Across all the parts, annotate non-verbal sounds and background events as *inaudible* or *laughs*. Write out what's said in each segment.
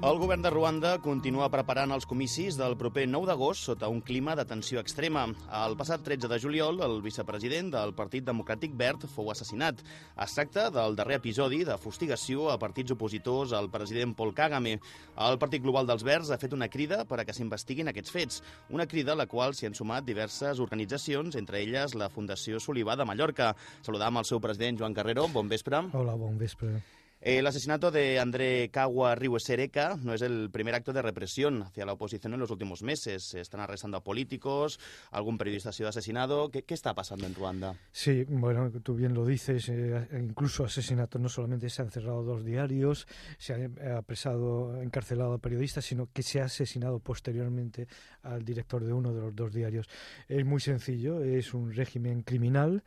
El govern de Ruanda continua preparant els comicis del proper 9 d'agost sota un clima de tensió extrema. El passat 13 de juliol, el vicepresident del Partit Democràtic Verd fou assassinat. Es tracta del darrer episodi de fustigació a partits opositors al president Paul Kagame. El Partit Global dels Verds ha fet una crida per a que s'investiguin aquests fets, una crida a la qual s'hi han sumat diverses organitzacions, entre elles la Fundació Solivà de Mallorca. Saludam el seu president, Joan Carrero. Bon vespre. Hola, bon vespre. El asesinato de André Cagua Riuesereca no es el primer acto de represión hacia la oposición en los últimos meses. Se están arrestando a políticos, algún periodista ha sido asesinado. ¿Qué, está pasando en Ruanda? Sí, bueno, tú bien lo dices, eh, incluso asesinatos no solamente se han cerrado dos diarios, se ha apresado, encarcelado a periodistas, sino que se ha asesinado posteriormente al director de uno de los dos diarios. Es muy sencillo, es un régimen criminal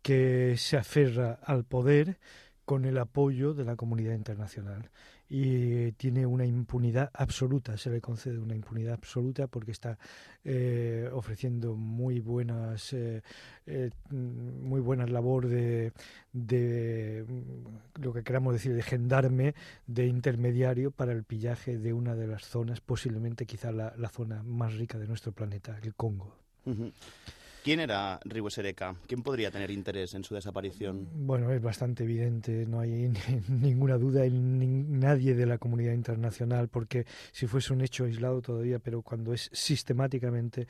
que se aferra al poder con el apoyo de la comunidad internacional y tiene una impunidad absoluta, se le concede una impunidad absoluta porque está eh, ofreciendo muy buenas eh, eh, muy buena labor de, de lo que queramos decir de gendarme, de intermediario para el pillaje de una de las zonas, posiblemente quizá la, zona más rica de nuestro planeta, el Congo. ¿Quién era Rigo Sereca? ¿Quién podría tener interés en su desaparición? Bueno, es bastante evidente, no hay *laughs* ninguna duda en nadie de la comunidad internacional, porque si fuese un hecho aislado todavía, pero cuando es sistemáticamente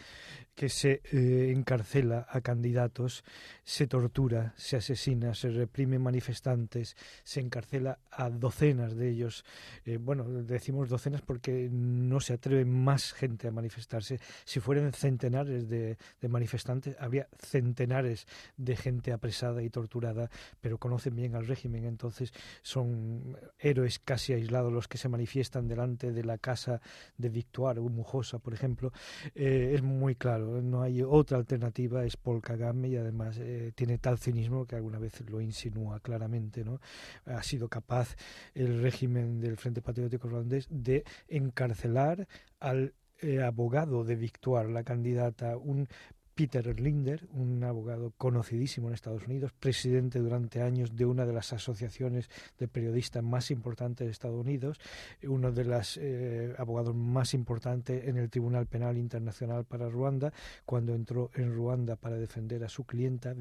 que se eh, encarcela a candidatos, se tortura, se asesina, se reprime manifestantes, se encarcela a docenas de ellos. Eh, bueno, decimos docenas porque no se atreve más gente a manifestarse. Si fueran centenares de manifestantes, habría centenares de gente apresada y torturada, pero conocen bien al régimen, entonces son héroes casi aislados los que se manifiestan delante de la casa de Victoire Mujosa, por ejemplo. Eh, es muy claro, no hay otra alternativa, es Paul Kagame y además eh, tiene tal cinismo que alguna vez lo insinúa claramente, ¿no? Ha sido capaz el régimen del Frente Patriótico Ruandés de encarcelar al eh, abogado de Victoire, la candidata, un Peter Linder, un abogado conocidísimo en Estados Unidos, presidente durante años de una de las asociaciones de periodistas más importantes de Estados Unidos, uno de los eh, abogados más importantes en el Tribunal Penal Internacional para Ruanda, cuando entró en Ruanda para defender a su clienta,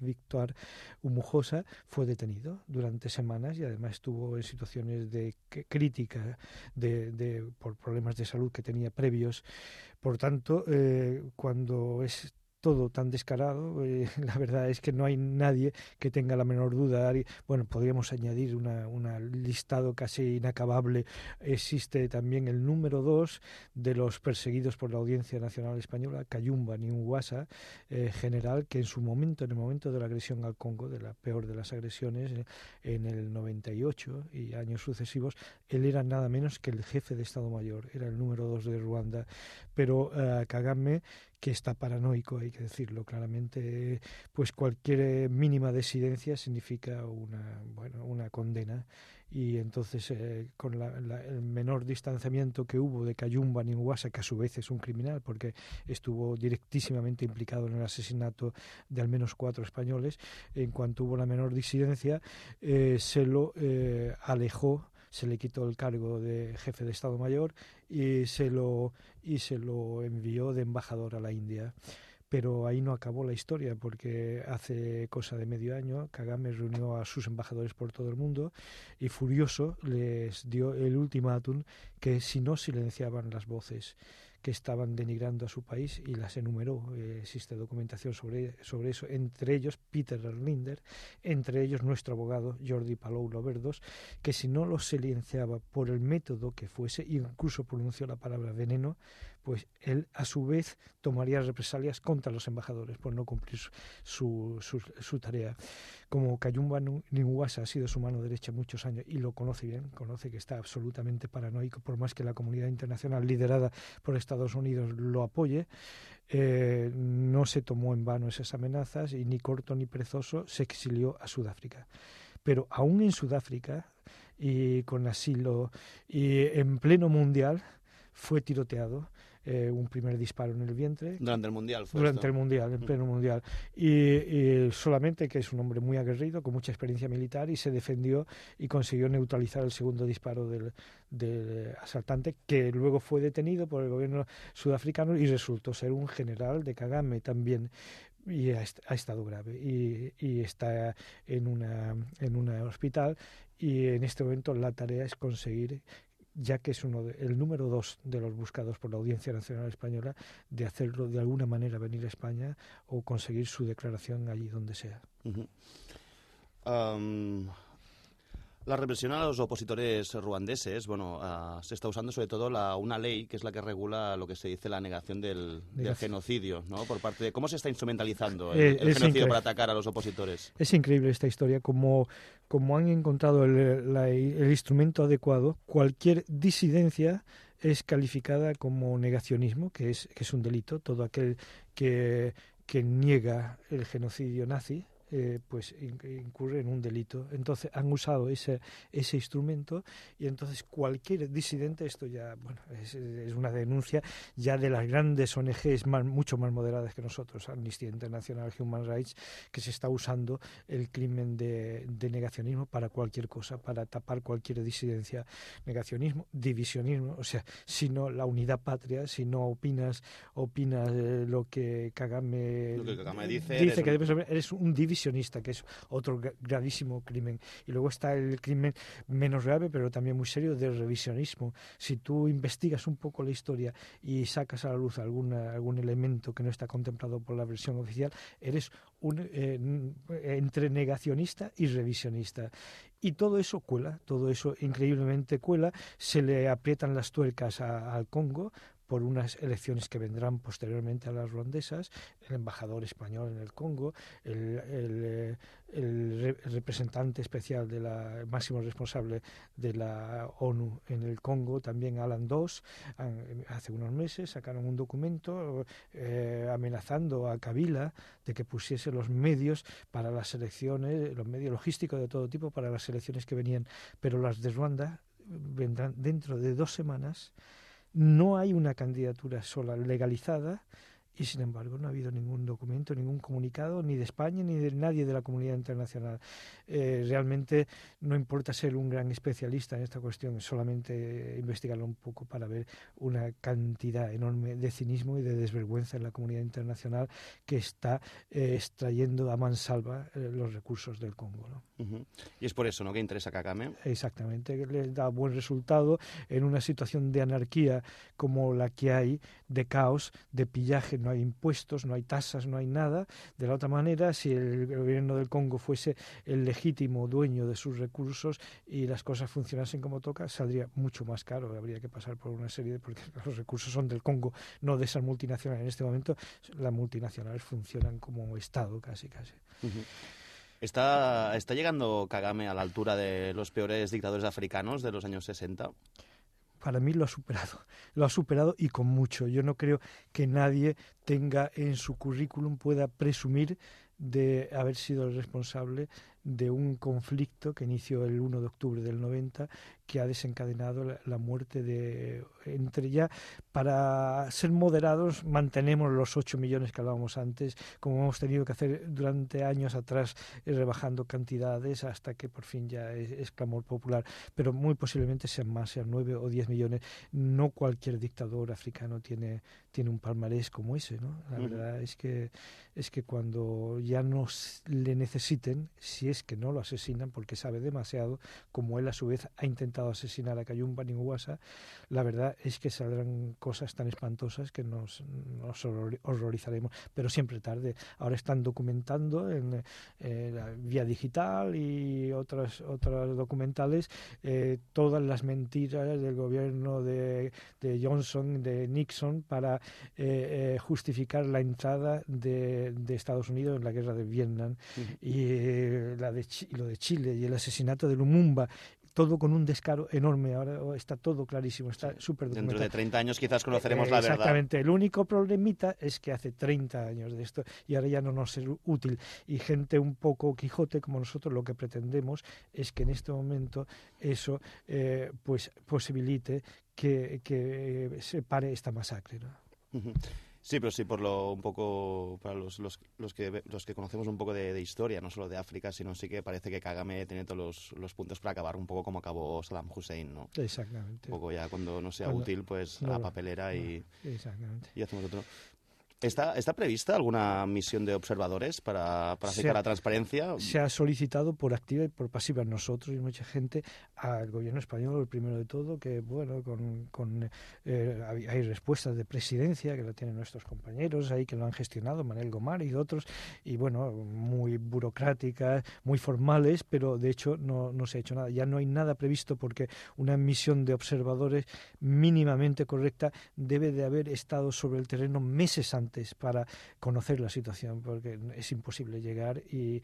Victor Umujosa, fue detenido durante semanas y además estuvo en situaciones de crítica por problemas de salud que tenía previos. Por tanto, eh, cuando es todo tan descarado, eh, *laughs* la verdad es que no hay nadie que tenga la menor duda. Bueno, podríamos añadir una listado casi inacabable. Existe también el número dos de los perseguidos por la Audiencia Nacional Española, Cayumba Niuwasa, eh, general, que en su momento, en el momento de la agresión al Congo, de la peor de las agresiones, eh, en el 98 y años sucesivos, él era nada menos que el jefe de Estado Mayor, era el número dos de Ruanda. Pero eh, que está paranoico, hay que decirlo claramente, pues cualquier mínima desidencia significa una, bueno, una condena. Y entonces eh, con la, la, el menor distanciamiento que hubo de Cayumba Niuwasa, que a su vez es un criminal porque estuvo directísimamente implicado en el asesinato de al menos cuatro españoles, en cuanto hubo la menor disidencia, eh, se lo eh, alejó se le quitó el cargo de jefe de Estado Mayor y se lo, y se lo envió de embajador a la India. Pero ahí no acabó la historia, porque hace cosa de medio año Kagame reunió a sus embajadores por todo el mundo y furioso les dio el ultimátum que si no silenciaban las voces que estaban denigrando a su país y las enumeró. Eh, existe documentación sobre, sobre eso, entre ellos Peter Erlinder, entre ellos nuestro abogado Jordi Palou Loverdos, que si no los silenciaba por el método que fuese, incluso pronunció la palabra veneno, pues él a su vez tomaría represalias contra los embajadores por no cumplir su, su, tarea. Como Kayumba Niuwasa ha sido su mano derecha muchos años y lo conoce bien, conoce que está absolutamente paranoico, por más que la comunidad internacional liderada por Estados Unidos lo apoye, eh, no se tomó en vano esas amenazas y ni corto ni perezoso se exilió a Sudáfrica. Pero aún en Sudáfrica y con asilo y en pleno mundial fue tiroteado eh, un primer disparo en el vientre. Durante el Mundial fue Durante el Mundial, en pleno Mundial. Y, solamente que es un hombre muy aguerrido, con mucha experiencia militar, y se defendió y consiguió neutralizar el segundo disparo del, del asaltante, que luego fue detenido por el gobierno sudafricano y resultó ser un general de Kagame también y ha, estado grave y, y, está en una en un hospital y en este momento la tarea es conseguir ya que es uno de, el número dos de los buscados por la Audiencia Nacional Española, de hacerlo de alguna manera venir a España o conseguir su declaración allí donde sea. La represión a los opositores ruandeses, bueno, uh, se está usando sobre todo la, una ley que es la que regula lo que se dice la negación del, del genocidio, ¿no? Por parte de cómo se está instrumentalizando el, eh, el genocidio para atacar a los opositores. Es increíble esta historia, como, como han encontrado el, la, el instrumento adecuado, cualquier disidencia es calificada como negacionismo, que es, que es un delito, todo aquel que, que niega el genocidio nazi eh, pues incurre en un delito. Entonces han usado ese, ese instrumento y entonces cualquier disidente, esto ya bueno, es, una denuncia ya de las grandes ONGs más, mucho más moderadas que nosotros, Amnistía Internacional, Human Rights, que se está usando el crimen de, negacionismo para cualquier cosa, para tapar cualquier disidencia. Negacionismo, divisionismo, o sea, si no la unidad patria, si no opinas, opinas lo que Kagame, dice, dice que eres un divisionista que es otro gravísimo crimen. Y luego está el crimen menos grave, pero también muy serio, del revisionismo. Si tú investigas un poco la historia y sacas a la luz alguna, algún elemento que no está contemplado por la versión oficial, eres un, eh, entre negacionista y revisionista. Y todo eso cuela, todo eso increíblemente cuela, se le aprietan las tuercas al Congo por unas elecciones que vendrán posteriormente a las rondesas, el embajador español en el Congo, el, el, el, representante especial de la máximo responsable de la ONU en el Congo, también Alan Doss, hace unos meses sacaron un documento eh, amenazando a Kabila de que pusiese los medios para las elecciones, los medios logísticos de todo tipo para las elecciones que venían, pero las de Ruanda vendrán dentro de dos semanas no hay una candidatura sola legalizada y sin embargo no ha habido ningún documento, ningún comunicado, ni de España ni de nadie de la comunidad internacional. Eh, realmente no importa ser un gran especialista en esta cuestión, es solamente investigarlo un poco para ver una cantidad enorme de cinismo y de desvergüenza en la comunidad internacional que está eh, extrayendo a mansalva eh, los recursos del Congo. Y es por eso ¿no? que interesa Kagame. Exactamente, que le da buen resultado en una situación de anarquía como la que hay, de caos, de pillaje no hay impuestos, no hay tasas, no hay nada. De la otra manera, si el gobierno del Congo fuese el legítimo dueño de sus recursos y las cosas funcionasen como toca, saldría mucho más caro. Habría que pasar por una serie de... porque *laughs* los recursos son del Congo, no de esas multinacionales. En este momento las multinacionales funcionan como Estado casi, casi. ¿Está, ¿Está llegando Kagame a la altura de los peores dictadores africanos de los años 60? Para mí lo ha superado, *laughs* lo ha superado y con mucho. Yo no creo que nadie tenga en su currículum, pueda presumir de haber sido el responsable de un conflicto que inició el 1 de octubre del 90 que ha desencadenado la, muerte de entre ya para ser moderados mantenemos los 8 millones que hablábamos antes como hemos tenido que hacer durante años atrás eh, rebajando cantidades hasta que por fin ya es, clamor popular. Pero muy posiblemente sean más sean 9 o 10 millones. No cualquier dictador africano tiene tiene un palmarés como ese no la verdad es que es que cuando ya no le necesiten si es que no lo asesinan porque sabe demasiado, como él a su vez ha intentado asesinar a Kayumba Ninguasa, la verdad es que saldrán cosas tan espantosas que nos, nos horrorizaremos, pero siempre tarde. Ahora están documentando en eh, la vía digital y otras, otras documentales eh, todas las mentiras del gobierno de, de Johnson, de Nixon, para eh, justificar la entrada de, de, Estados Unidos en la guerra de Vietnam. Y la de lo de Chile y el asesinato de Lumumba todo con un descaro enorme. Ahora está todo clarísimo, está súper documentado. Dentro de 30 años quizás conoceremos la verdad. Exactamente. El único problemita es que hace 30 años de esto y ahora ya no nos es útil. Y gente un poco Quijote como nosotros lo que pretendemos es que en este momento eso eh, pues posibilite que, que se pare esta masacre. ¿no? Sí, pero sí por lo un poco para los, los, los que los que conocemos un poco de, historia, no solo de África, sino sí que parece que Kagame tiene todos los, los puntos para acabar un poco como acabó Saddam Hussein, ¿no? Exactamente. Un poco ya cuando no sea útil, pues a la papelera y, y hacemos otro. ¿Está, ¿Está prevista alguna misión de observadores para, para acercar la transparencia? Se ha solicitado por activa y por pasiva nosotros y mucha gente al gobierno español, el primero de todo, que bueno, con, con eh, hay respuestas de presidencia que lo tienen nuestros compañeros ahí que lo han gestionado, Manuel Gomar y otros, y bueno, muy burocráticas, muy formales, pero de hecho no, no se ha hecho nada. Ya no hay nada previsto porque una misión de observadores mínimamente correcta debe de haber estado sobre el terreno meses antes para conocer la situación, porque es imposible llegar y,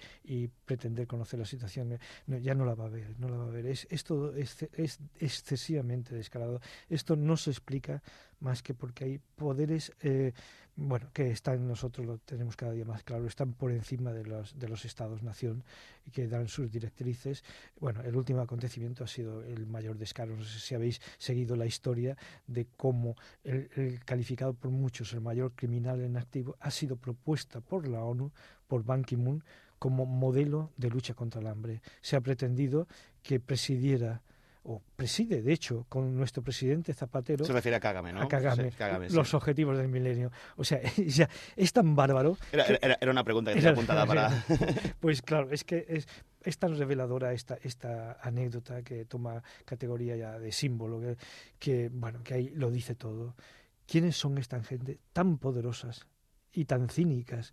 pretender conocer la situación. ya no la va a ver, no la va a ver. Es, esto es, es excesivamente descarado. Esto no se explica más que porque hay poderes eh, bueno, que están nosotros, lo tenemos cada día más claro, están por encima de los, de los estados-nación y que dan sus directrices. Bueno, el último acontecimiento ha sido el mayor descaro. No sé si habéis seguido la historia de cómo el, calificado por muchos el mayor criminal en activo ha sido propuesta por la ONU, por Ban Ki-moon, como modelo de lucha contra el hambre. Se ha pretendido que presidiera o preside, de hecho, con nuestro presidente Zapatero. Se refiere a Kagame, ¿no? A Kagame, los objetivos del milenio. O sea, *laughs* ya, es tan bárbaro. Era, era, una pregunta que tenía apuntada *laughs* para. *laughs* pues claro, es que es, es tan reveladora esta, esta anécdota que toma categoría ya de símbolo, que, que, bueno, que ahí lo dice todo. ¿Quiénes son esta gente tan poderosas y tan cínicas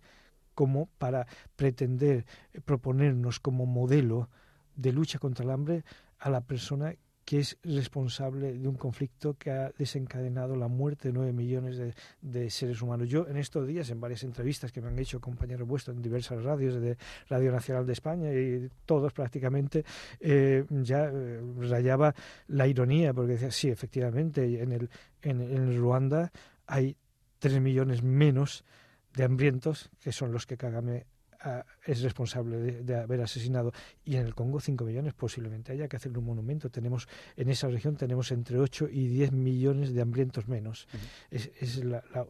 como para pretender proponernos como modelo de lucha contra el hambre a la persona que es responsable de un conflicto que ha desencadenado la muerte de nueve millones de, seres humanos. Yo en estos días, en varias entrevistas que me han hecho compañeros vuestros en diversas radios, de Radio Nacional de España y todos prácticamente, eh, ya eh, rayaba la ironía, porque decía, sí, efectivamente, en, el, en, en Ruanda hay tres millones menos de hambrientos, que son los que Kagame es responsable de, haber asesinado. Y en el Congo 5 millones posiblemente haya que hacerle un monumento. Tenemos en esa región tenemos entre 8 y 10 millones de hambrientos menos. Es,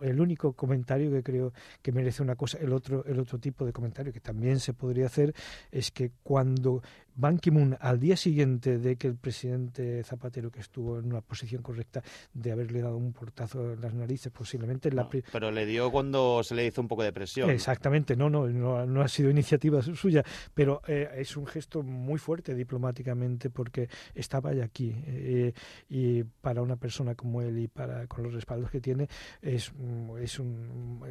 el único comentario que creo que merece una cosa. El otro, el otro tipo de comentario que también se podría hacer es que cuando Ban Ki-moon, al día siguiente de que el presidente Zapatero, que estuvo en una posición correcta de haberle dado un portazo en las narices, posiblemente... la pero le dio cuando se le hizo un poco de presión. Exactamente, no, no, no, ha sido iniciativa *laughs* suya, pero eh, es un gesto muy fuerte diplomáticamente porque estaba ya aquí eh, y para una persona como él y para con los respaldos que tiene es, es un,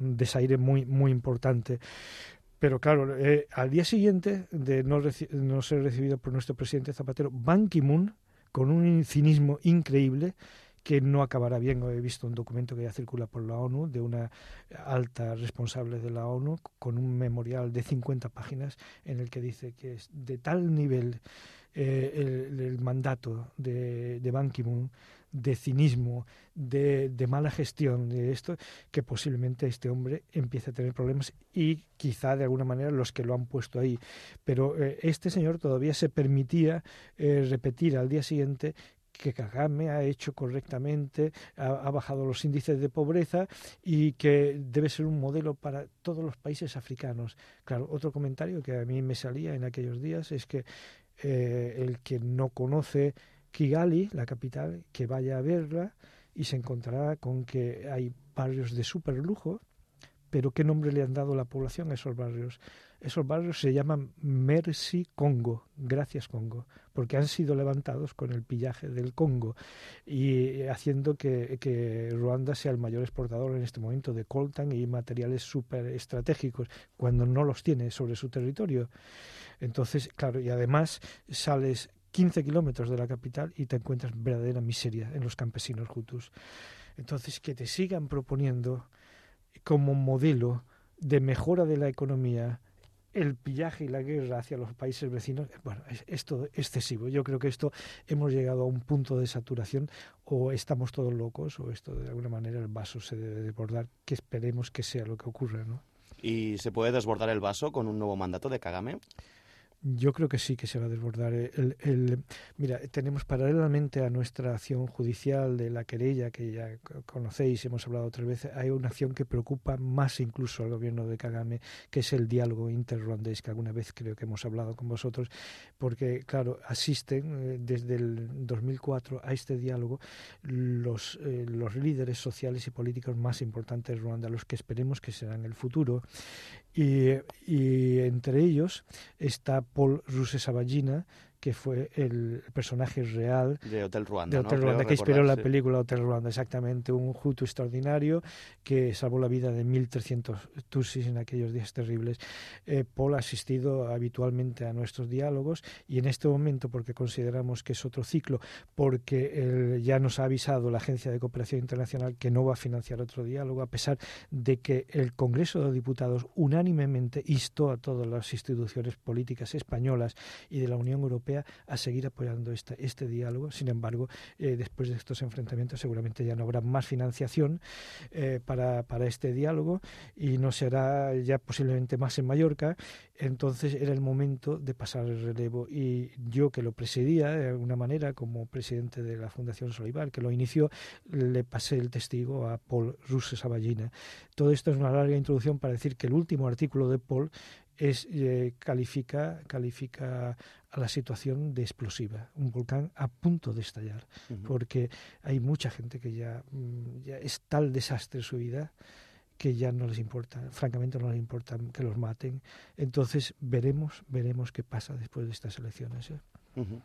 un desaire muy, muy importante. Pero claro, eh, al día siguiente de no, no, ser recibido por nuestro presidente Zapatero, Ban Ki-moon, con un cinismo increíble, que no acabará bien. He visto un documento que ya circula por la ONU de una alta responsable de la ONU con un memorial de 50 páginas en el que dice que es de tal nivel eh, el, mandato de, de Ban Ki-moon de cinismo, de, mala gestión de esto, que posiblemente este hombre empiece a tener problemas y quizá de alguna manera los que lo han puesto ahí. Pero eh, este señor todavía se permitía eh, repetir al día siguiente que Kagame ha hecho correctamente, ha, bajado los índices de pobreza y que debe ser un modelo para todos los países africanos. Claro, otro comentario que a mí me salía en aquellos días es que eh, el que no conoce Kigali, la capital, que vaya a verla y se encontrará con que hay barrios de super lujo, pero ¿qué nombre le han dado la población a esos barrios? Esos barrios se llaman Mercy Congo, gracias Congo, porque han sido levantados con el pillaje del Congo y haciendo que, que Ruanda sea el mayor exportador en este momento de coltan y materiales súper estratégicos, cuando no los tiene sobre su territorio. Entonces, claro, y además sales 15 kilómetros de la capital y te encuentras verdadera miseria en los campesinos hutus. Entonces, que te sigan proponiendo como modelo de mejora de la economía el pillaje y la guerra hacia los países vecinos, bueno, es, es todo excesivo. Yo creo que esto hemos llegado a un punto de saturación o estamos todos locos o esto de alguna manera el vaso se debe desbordar, que esperemos que sea lo que ocurra, ¿no? ¿Y se puede desbordar el vaso con un nuevo mandato de Kagame? Yo creo que sí que se va a desbordar. El, el, mira, tenemos paralelamente a nuestra acción judicial de la querella, que ya conocéis, hemos hablado otras veces, hay una acción que preocupa más incluso al gobierno de Kagame, que es el diálogo interruandés, que alguna vez creo que hemos hablado con vosotros, porque, claro, asisten eh, desde el 2004 a este diálogo los, eh, los líderes sociales y políticos más importantes de Ruanda, los que esperemos que serán el futuro. Y, y entre ellos está Paul Rusesabagina, que fue el personaje real de Hotel Ruanda, de Hotel ¿no? Ruanda Creo que inspiró la película Hotel Ruanda, exactamente, un Hutu extraordinario que salvó la vida de 1.300 Tutsis en aquellos días terribles. Eh, Paul ha asistido habitualmente a nuestros diálogos y en este momento, porque consideramos que es otro ciclo, porque eh, ya nos ha avisado la Agencia de Cooperación Internacional que no va a financiar otro diálogo, a pesar de que el Congreso de Diputados unánimemente instó a todas las instituciones políticas españolas y de la Unión Europea a seguir apoyando este, este diálogo. Sin embargo, eh, después de estos enfrentamientos seguramente ya no habrá más financiación eh, para, para este diálogo y no será ya posiblemente más en Mallorca. Entonces era el momento de pasar el relevo y yo que lo presidía de alguna manera como presidente de la Fundación Solivar, que lo inició, le pasé el testigo a Paul Rusesabagina. Todo esto es una larga introducción para decir que el último artículo de Paul es, eh, califica, califica a la situación de explosiva, un volcán a punto de estallar, Uh -huh. porque hay mucha gente que ya, mm, ya es tal desastre su vida que ya no les importa, francamente no les importa que los maten. Entonces veremos, veremos qué pasa después de estas elecciones. ¿eh? Uh -huh.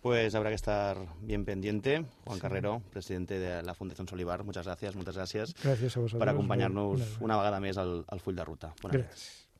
Pues habrá que estar bien pendiente. Juan sí. Carrero, presidente de la Fundación Solivar, muchas gracias, muchas gracias. Gracias a vosotros. Per acompanyar-nos una vegada més al, al full de ruta. Gràcies. Nit.